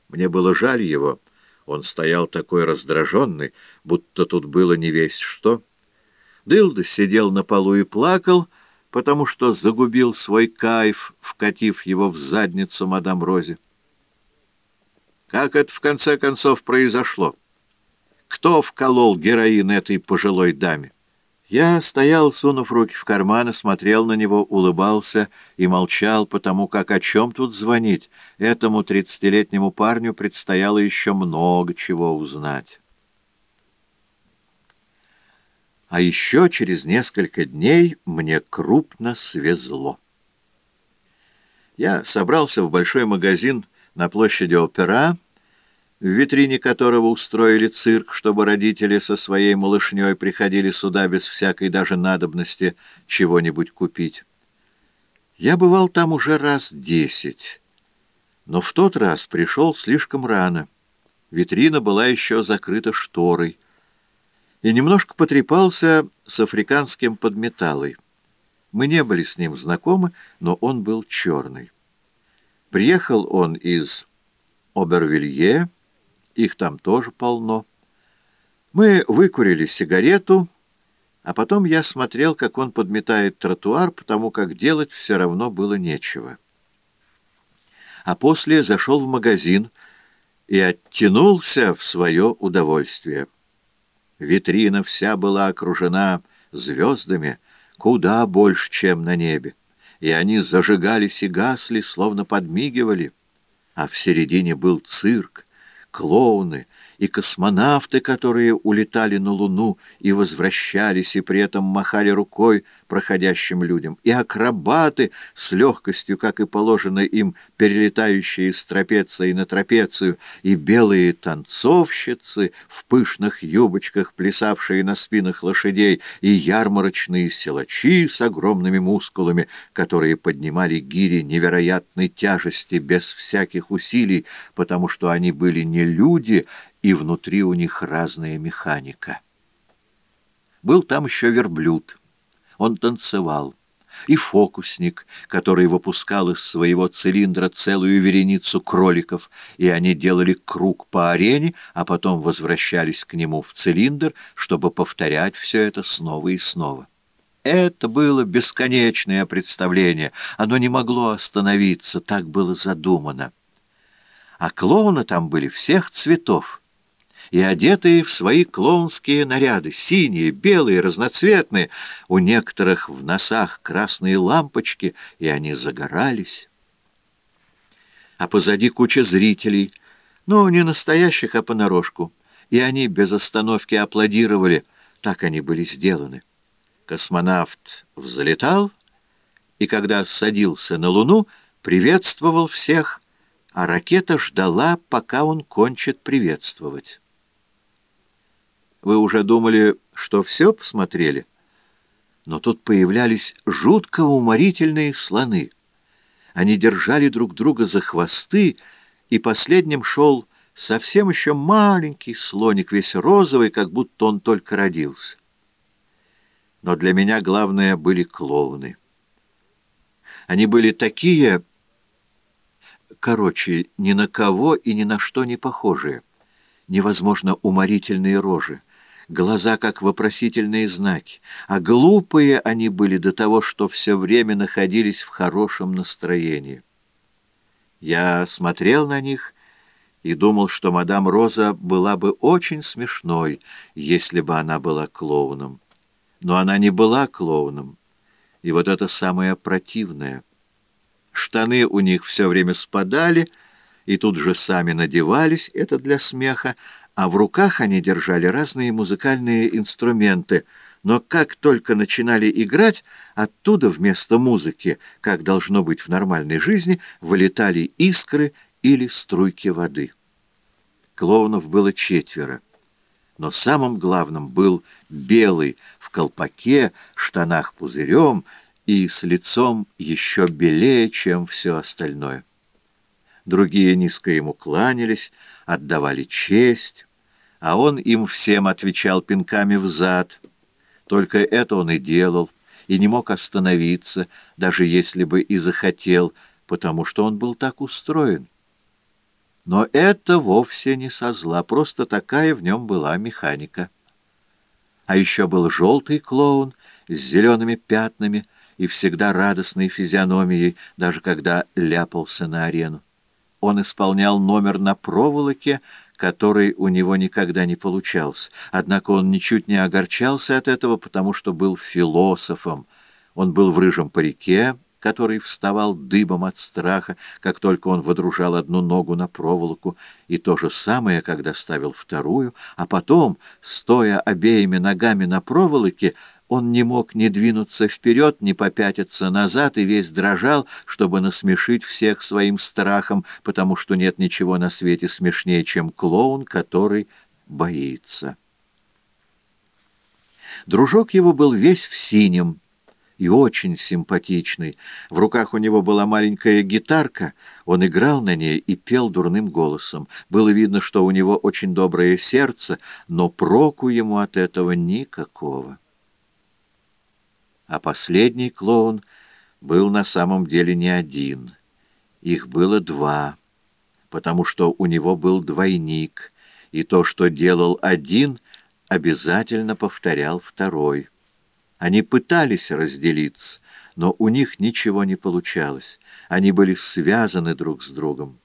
Мне было жаль его. Он стоял такой раздраженный, будто тут было не весь что. Дылда сидел на полу и плакал, потому что загубил свой кайф, вкатив его в задницу мадам Розе. Как это в конце концов произошло? Кто вколол героин этой пожилой даме? Я стоял, сунув руки в карманы, смотрел на него, улыбался и молчал, потому как о чем тут звонить? Этому тридцатилетнему парню предстояло еще много чего узнать. А еще через несколько дней мне крупно свезло. Я собрался в большой магазин на площади Опера, в витрине которого устроили цирк, чтобы родители со своей малышней приходили сюда без всякой даже надобности чего-нибудь купить. Я бывал там уже раз десять, но в тот раз пришел слишком рано. Витрина была еще закрыта шторой, и немножко потрепался с африканским подметалой. Мы не были с ним знакомы, но он был черный. Приехал он из Обервилье, их там тоже полно. Мы выкурили сигарету, а потом я смотрел, как он подметает тротуар, потому как делать все равно было нечего. А после зашел в магазин и оттянулся в свое удовольствие. Витрина вся была окружена звездами, куда больше, чем на небе, и они зажигались и гасли, словно подмигивали, а в середине был цирк, клоуны и космонавты, которые улетали на Луну и возвращались, и при этом махали рукой проходящим людям, и акробаты с легкостью, как и положено им, перелетающие с трапеции на трапецию, и белые танцовщицы в пышных юбочках, плясавшие на спинах лошадей, и ярмарочные силачи с огромными мускулами, которые поднимали гири невероятной тяжести без всяких усилий, потому что они были не люди, и внутри у них разная механика. Был там еще верблюд. Он танцевал. И фокусник, который выпускал из своего цилиндра целую вереницу кроликов, и они делали круг по арене, а потом возвращались к нему в цилиндр, чтобы повторять все это снова и снова. Это было бесконечное представление, оно не могло остановиться, так было задумано. А клоуны там были всех цветов — и одетые в свои клоунские наряды, синие, белые, разноцветные, у некоторых в носах красные лампочки, и они загорались. А позади куча зрителей, но не настоящих, а понарошку, и они без остановки аплодировали, так они были сделаны. Космонавт взлетал, и когда садился на Луну, приветствовал всех, а ракета ждала, пока он кончит приветствовать. Вы уже думали, что все посмотрели? Но тут появлялись жутко уморительные слоны. Они держали друг друга за хвосты, и последним шел совсем еще маленький слоник, весь розовый, как будто он только родился. Но для меня главное были клоуны. Они были такие... Короче, ни на кого и ни на что не похожие. Невозможно уморительные рожи, глаза как вопросительные знаки, а глупые они были до того, что все время находились в хорошем настроении. Я смотрел на них и думал, что мадам Роза была бы очень смешной, если бы она была клоуном. Но она не была клоуном, и вот это самое противное. Штаны у них все время спадали, и тут же сами надевались, это для смеха, а в руках они держали разные музыкальные инструменты, но как только начинали играть, оттуда вместо музыки, как должно быть в нормальной жизни, вылетали искры или струйки воды. Клоунов было четверо, но самым главным был белый в колпаке, штанах пузырем и с лицом еще белее, чем все остальное. Другие низко ему кланялись, отдавали честь, а он им всем отвечал пинками в зад. Только это он и делал, и не мог остановиться, даже если бы и захотел, потому что он был так устроен. Но это вовсе не со зла, просто такая в нем была механика. А еще был желтый клоун с зелеными пятнами и всегда радостной физиономией, даже когда ляпался на арену. Он исполнял номер на проволоке, который у него никогда не получался. Однако он ничуть не огорчался от этого, потому что был философом. Он был в рыжем парике, который вставал дыбом от страха, как только он водружал одну ногу на проволоку, и то же самое, когда ставил вторую, а потом, стоя обеими ногами на проволоке, он не мог ни двинуться вперед, ни попятиться назад, и весь дрожал, чтобы насмешить всех своим страхом, потому что нет ничего на свете смешнее, чем клоун, который боится. Дружок его был весь в синем и очень симпатичный. В руках у него была маленькая гитарка, он играл на ней и пел дурным голосом. Было видно, что у него очень доброе сердце, но проку ему от этого никакого. А последний клоун был на самом деле не один. Их было два, потому что у него был двойник, и то, что делал один, обязательно повторял второй. Они пытались разделиться, но у них ничего не получалось. Они были связаны друг с другом.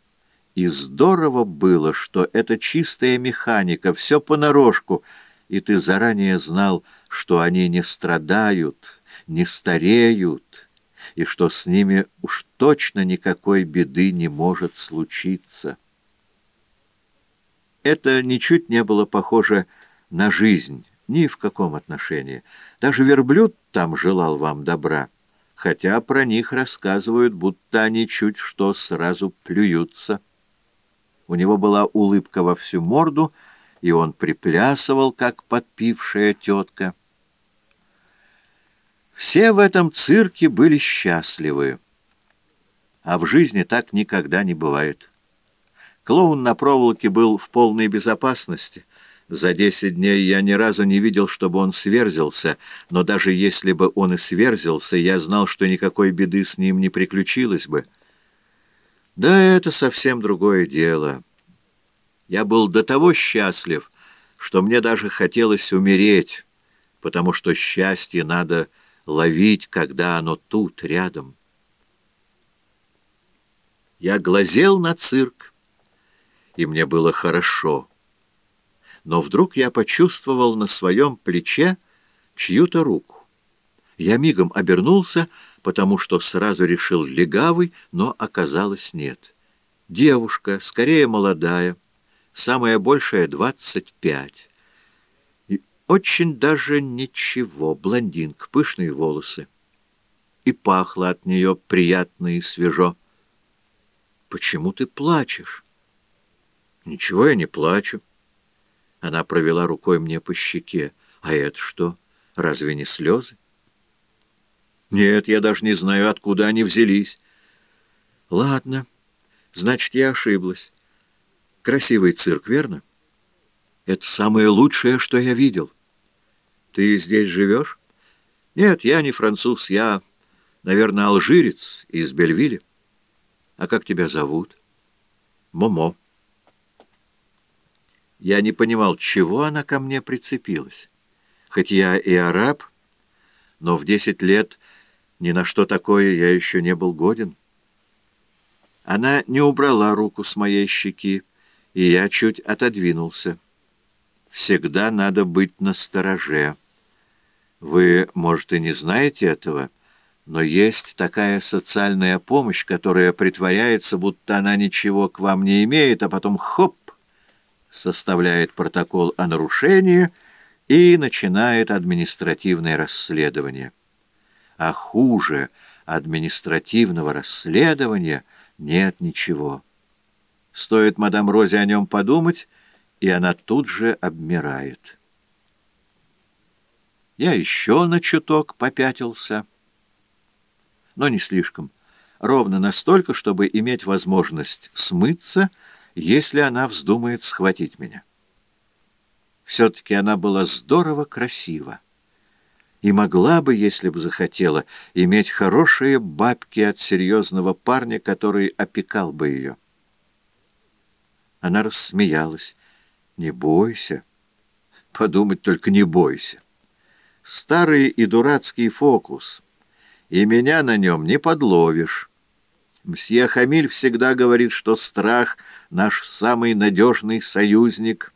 И здорово было, что это чистая механика, все понарошку, и ты заранее знал, что они не страдают, не стареют, и что с ними уж точно никакой беды не может случиться. Это ничуть не было похоже на жизнь, ни в каком отношении. Даже верблюд там желал вам добра, хотя про них рассказывают, будто они чуть что сразу плюются. У него была улыбка во всю морду, и он приплясывал, как подпившая тетка. Все в этом цирке были счастливы, а в жизни так никогда не бывает. Клоун на проволоке был в полной безопасности. За десять дней я ни разу не видел, чтобы он сверзился, но даже если бы он и сверзился, я знал, что никакой беды с ним не приключилось бы. Да, это совсем другое дело. Я был до того счастлив, что мне даже хотелось умереть, потому что счастье надо ловить, когда оно тут, рядом. Я глазел на цирк, и мне было хорошо. Но вдруг я почувствовал на своем плече чью-то руку. Я мигом обернулся, потому что сразу решил легавый, но оказалось нет. Девушка, скорее молодая, самая большая — двадцать пять. Очень даже ничего, блондинка, пышные волосы. И пахло от нее приятно и свежо. «Почему ты плачешь?» «Ничего я не плачу». Она провела рукой мне по щеке. «А это что? Разве не слезы?» «Нет, я даже не знаю, откуда они взялись». «Ладно, значит, я ошиблась. Красивый цирк, верно?» «Это самое лучшее, что я видел». Ты здесь живешь? Нет, я не француз, я Наверное, алжирец из Бельвиля. А как тебя зовут? Момо. Я не понимал, чего она ко мне прицепилась. Хоть я и араб, но в десять лет ни на что такое я еще не был годен. Она не убрала руку с моей щеки, и я чуть отодвинулся. Всегда надо быть настороже. Вы, может, и не знаете этого, но есть такая социальная помощь, которая притворяется, будто она ничего к вам не имеет, а потом хоп, составляет протокол о нарушении и начинает административное расследование. А хуже административного расследования нет ничего. Стоит мадам Розе о нем подумать, и она тут же обмирает. Я еще на чуток попятился, но не слишком, ровно настолько, чтобы иметь возможность смыться, если она вздумает схватить меня. Все-таки она была здорово красива и могла бы, если бы захотела, иметь хорошие бабки от серьезного парня, который опекал бы ее. Она рассмеялась. «Не бойся. Подумать только не бойся. Старый и дурацкий фокус, и меня на нем не подловишь». Мсье Хамиль всегда говорит, что страх — наш самый надежный союзник,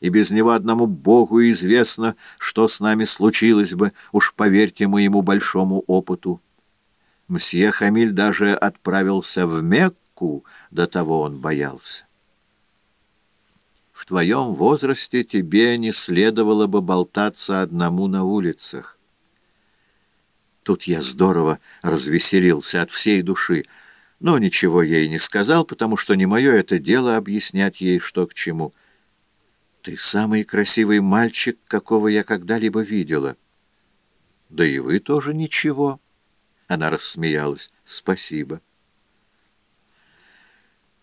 и без него одному Богу известно, что с нами случилось бы, уж поверьте моему большому опыту. Мсье Хамиль даже отправился в Мекку, до того он боялся. В твоем возрасте тебе не следовало бы болтаться одному на улицах. Тут я здорово развеселился от всей души, но ничего ей не сказал, потому что не мое это дело объяснять ей, что к чему. «Ты самый красивый мальчик, какого я когда-либо видела». «Да и вы тоже ничего». Она рассмеялась. «Спасибо».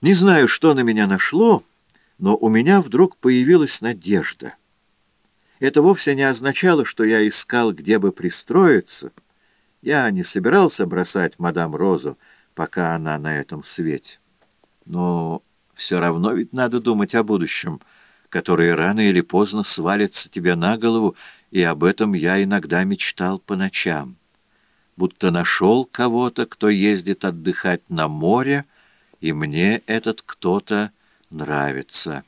Не знаю, что на меня нашло, но у меня вдруг появилась надежда. Это вовсе не означало, что я искал, где бы пристроиться. Я не собирался бросать мадам Розу, пока она на этом свете. Но все равно ведь надо думать о будущем, которое рано или поздно свалится тебе на голову, и об этом я иногда мечтал по ночам. Будто нашел кого-то, кто ездит отдыхать на море, и мне этот кто-то нравится.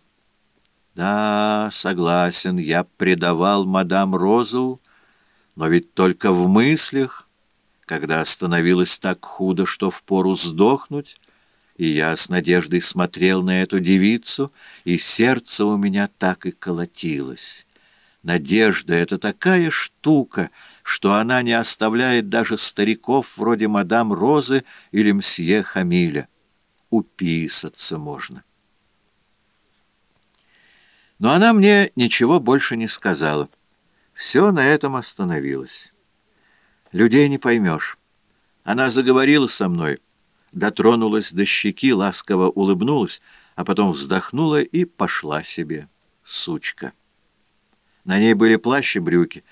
Да, согласен, я предавал мадам Розу, но ведь только в мыслях, когда становилось так худо, что впору сдохнуть, и я с надеждой смотрел на эту девицу, и сердце у меня так и колотилось. Надежда — это такая штука, что она не оставляет даже стариков вроде мадам Розы или мсье Хамиля. Уписаться можно. Но она мне ничего больше не сказала. Все на этом остановилось. Людей не поймешь. Она заговорила со мной, дотронулась до щеки, ласково улыбнулась, а потом вздохнула и пошла себе, сучка. На ней были плащ и брюки.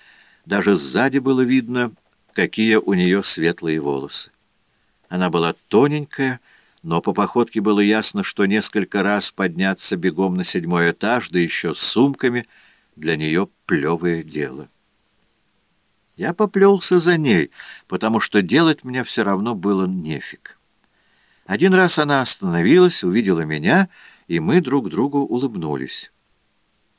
Даже сзади было видно, какие у нее светлые волосы. Она была тоненькая, но по походке было ясно, что несколько раз подняться бегом на седьмой этаж, да еще с сумками, для нее плевое дело. Я поплелся за ней, потому что делать мне все равно было нефиг. Один раз она остановилась, увидела меня, и мы друг другу улыбнулись.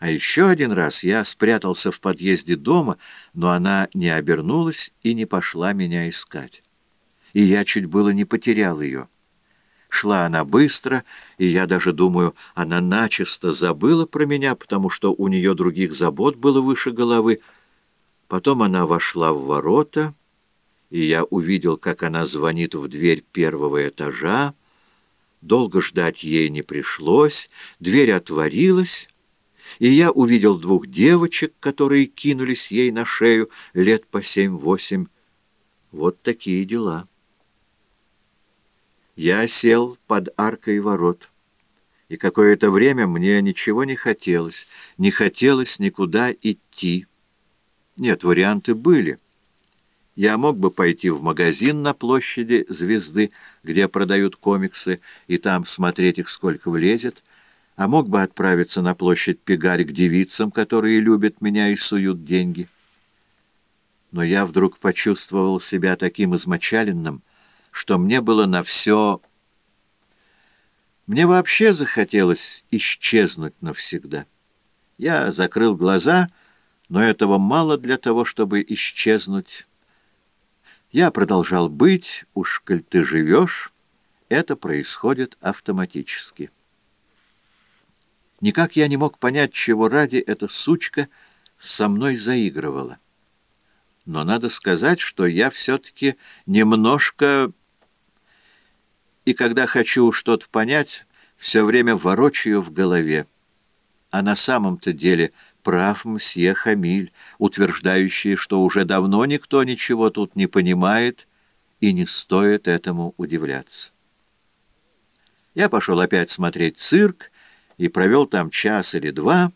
А еще один раз я спрятался в подъезде дома, но она не обернулась и не пошла меня искать. И я чуть было не потерял ее. Шла она быстро, и я даже думаю, она начисто забыла про меня, потому что у нее других забот было выше головы, Потом она вошла в ворота, и я увидел, как она звонит в дверь первого этажа. Долго ждать ей не пришлось, дверь отворилась, и я увидел двух девочек, которые кинулись ей на шею лет по семь-восемь. Вот такие дела. Я сел под аркой ворот, и какое-то время мне ничего не хотелось, не хотелось никуда идти. Нет, варианты были. Я мог бы пойти в магазин на площади Звезды, где продают комиксы, и там смотреть их сколько влезет, а мог бы отправиться на площадь Пегарь к девицам, которые любят меня и суют деньги. Но я вдруг почувствовал себя таким измочаленным, что мне было на все... Мне вообще захотелось исчезнуть навсегда. Я закрыл глаза, но этого мало для того, чтобы исчезнуть я продолжал быть, уж коль ты живешь, это происходит автоматически. Никак я не мог понять, чего ради эта сучка со мной заигрывала. Но надо сказать, что я все-таки немножко... И когда хочу что-то понять, все время ворочаю в голове. А на самом-то деле прав мсье Хамиль, утверждающий, что уже давно никто ничего тут не понимает, и не стоит этому удивляться. Я пошел опять смотреть цирк и провел там час или два,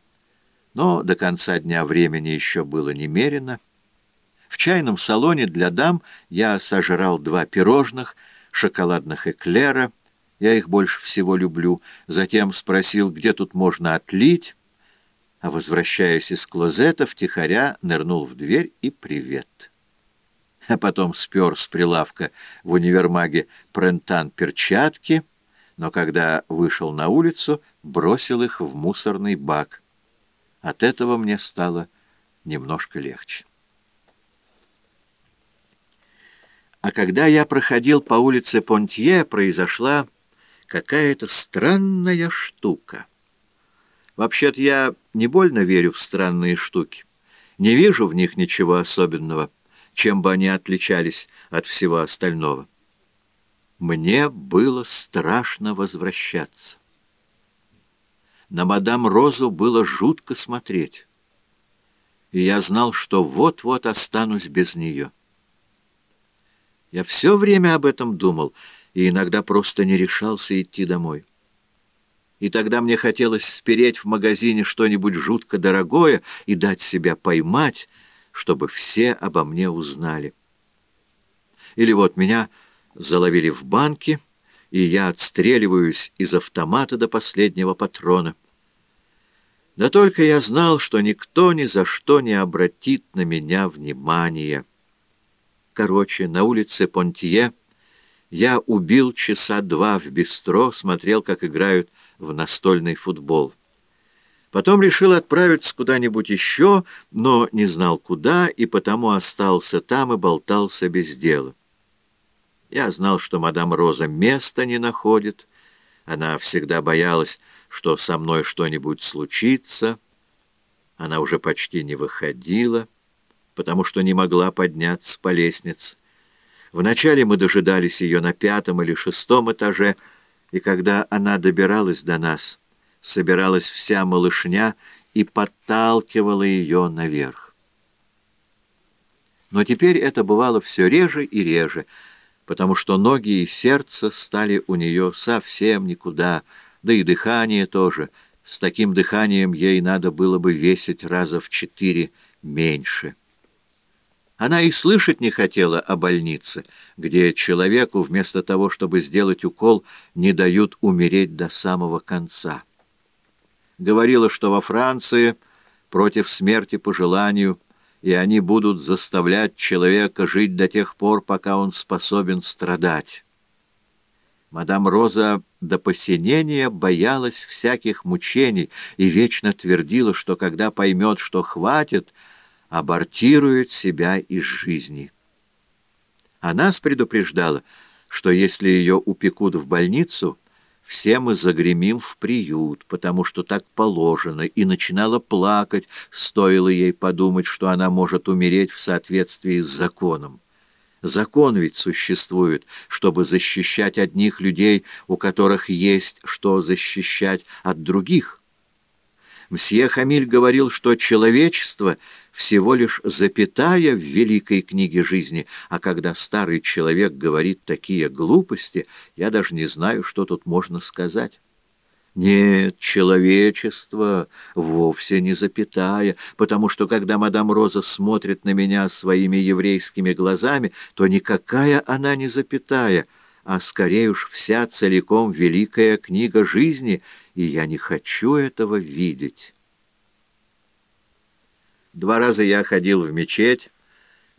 но до конца дня времени еще было немерено. В чайном салоне для дам я сожрал два пирожных, шоколадных эклера, я их больше всего люблю, затем спросил, где тут можно отлить, а, возвращаясь из клозета, втихаря нырнул в дверь и привет. А потом спер с прилавка в универмаге Прентан перчатки, но когда вышел на улицу, бросил их в мусорный бак. От этого мне стало немножко легче. А когда я проходил по улице Понтье, произошла какая-то странная штука — Вообще-то я не больно верю в странные штуки. Не вижу в них ничего особенного, чем бы они отличались от всего остального. Мне было страшно возвращаться. На мадам Розу было жутко смотреть, и я знал, что вот-вот останусь без нее. Я все время об этом думал и иногда просто не решался идти домой и тогда мне хотелось спереть в магазине что-нибудь жутко дорогое и дать себя поймать, чтобы все обо мне узнали. Или вот меня заловили в банке, и я отстреливаюсь из автомата до последнего патрона. Да только я знал, что никто ни за что не обратит на меня внимания. Короче, на улице Понтье я убил часа два в бистро, смотрел, как играют в настольный футбол. Потом решил отправиться куда-нибудь еще, но не знал куда, и потому остался там и болтался без дела. Я знал, что мадам Роза места не находит. Она всегда боялась, что со мной что-нибудь случится. Она уже почти не выходила, потому что не могла подняться по лестнице. Вначале мы дожидались ее на пятом или шестом этаже, и когда она добиралась до нас, собиралась вся малышня и подталкивала ее наверх. Но теперь это бывало все реже и реже, потому что ноги и сердце стали у нее совсем никуда, да и дыхание тоже. С таким дыханием ей надо было бы весить раза в четыре меньше. Она и слышать не хотела о больнице, где человеку вместо того, чтобы сделать укол, не дают умереть до самого конца. Говорила, что во Франции против смерти по желанию, и они будут заставлять человека жить до тех пор, пока он способен страдать. Мадам Роза до посинения боялась всяких мучений и вечно твердила, что когда поймет, что хватит, абортирует себя из жизни. А нас предупреждала, что если ее упекут в больницу, все мы загремим в приют, потому что так положено, и начинала плакать, стоило ей подумать, что она может умереть в соответствии с законом. Закон ведь существует, чтобы защищать одних людей, у которых есть что защищать от других. Мсье Хамиль говорил, что человечество всего лишь запятая в великой книге жизни, а когда старый человек говорит такие глупости, я даже не знаю, что тут можно сказать. Нет, человечество вовсе не запятая, потому что когда мадам Роза смотрит на меня своими еврейскими глазами, то никакая она не запятая, а скорее уж вся целиком великая книга жизни, и я не хочу этого видеть. Два раза я ходил в мечеть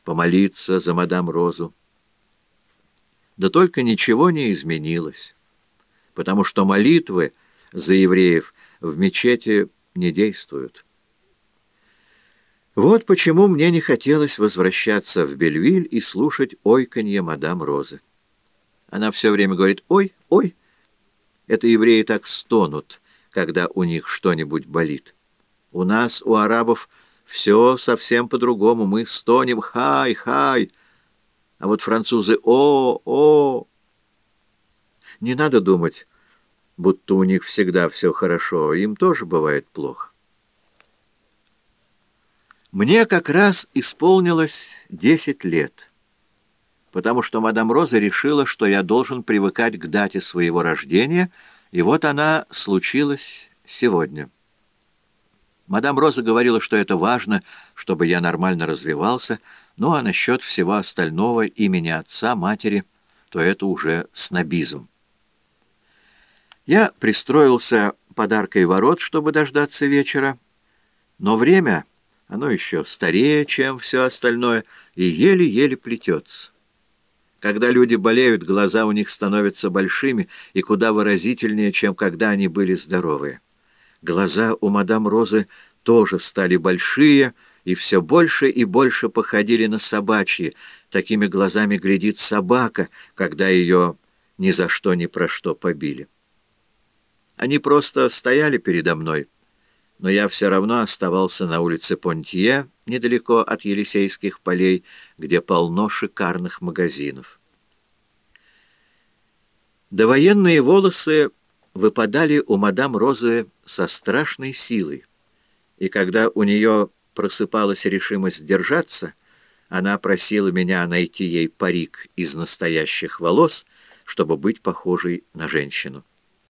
помолиться за мадам Розу. Да только ничего не изменилось, потому что молитвы за евреев в мечети не действуют. Вот почему мне не хотелось возвращаться в Бельвиль и слушать ойканье мадам Розы. Она все время говорит «Ой, ой». Это евреи так стонут, когда у них что-нибудь болит. У нас, у арабов, все совсем по-другому. Мы стонем «Хай, хай». А вот французы «О, о». Не надо думать, будто у них всегда все хорошо, им тоже бывает плохо. Мне как раз исполнилось десять лет, потому что мадам Роза решила, что я должен привыкать к дате своего рождения, и вот она случилась сегодня. Мадам Роза говорила, что это важно, чтобы я нормально развивался, ну а насчет всего остального, имени отца, матери, то это уже снобизм. Я пристроился подаркой ворот, чтобы дождаться вечера, но время, оно еще старее, чем все остальное, и еле-еле плетется. Когда люди болеют, глаза у них становятся большими и куда выразительнее, чем когда они были здоровые. Глаза у мадам Розы тоже стали большие и все больше и больше походили на собачьи. Такими глазами глядит собака, когда ее ни за что ни про что побили. Они просто стояли передо мной, но я все равно оставался на улице Понтье, недалеко от Елисейских полей, где полно шикарных магазинов. Довоенные волосы выпадали у мадам Розы со страшной силой, и когда у нее просыпалась решимость держаться, она просила меня найти ей парик из настоящих волос, чтобы быть похожей на женщину.